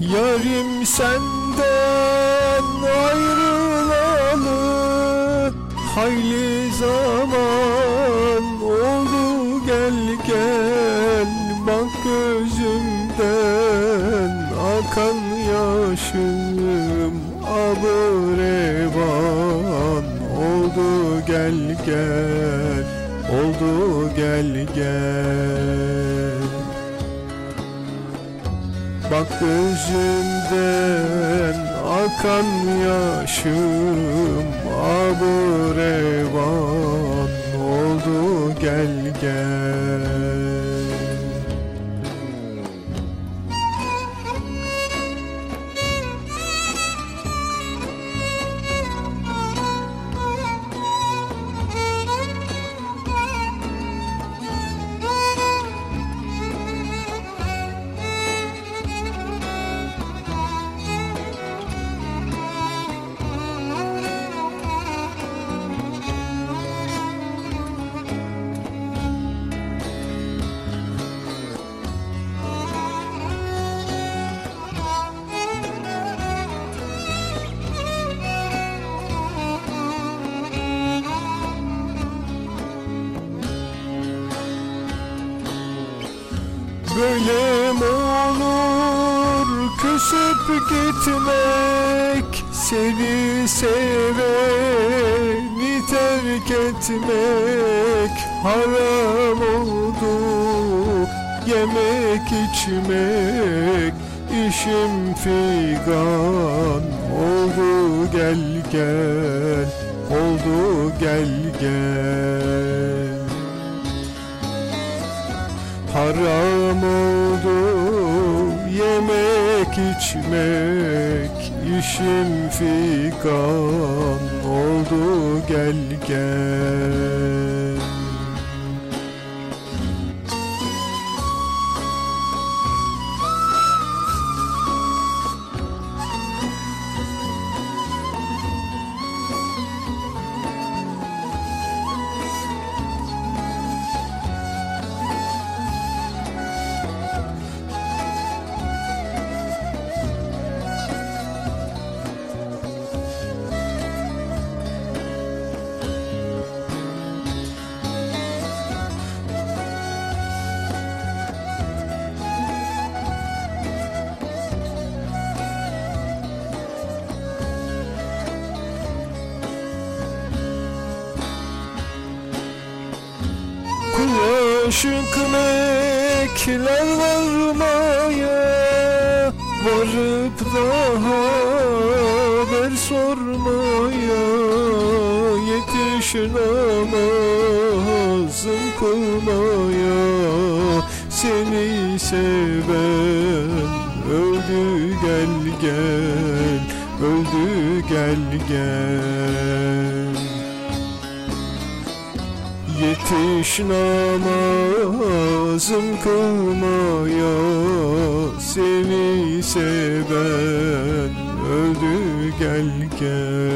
Yarim senden ayrılalı Hayli zaman oldu. Gel gel Bak gözümden akan yaşım Abı revan. Oldu gel gel Oldu gel gel Bak gözümden akan yaşım Abu revan oldu gel gel Böyle mi olur? Küsüp gitmek Seni seveni terk etmek. Haram oldu yemek içmek. İşim figan oldu gel gel. Oldu gel gel Haram oldu yemek içmek işim figan oldu gel gel Kulaşık mekler varmaya Varıp daha haber sormaya Yetiş namazım kılmaya Seni seven öldü gel gel Öldü gel gel Yetiş namazım kılmaya Seni seven öldü gel gel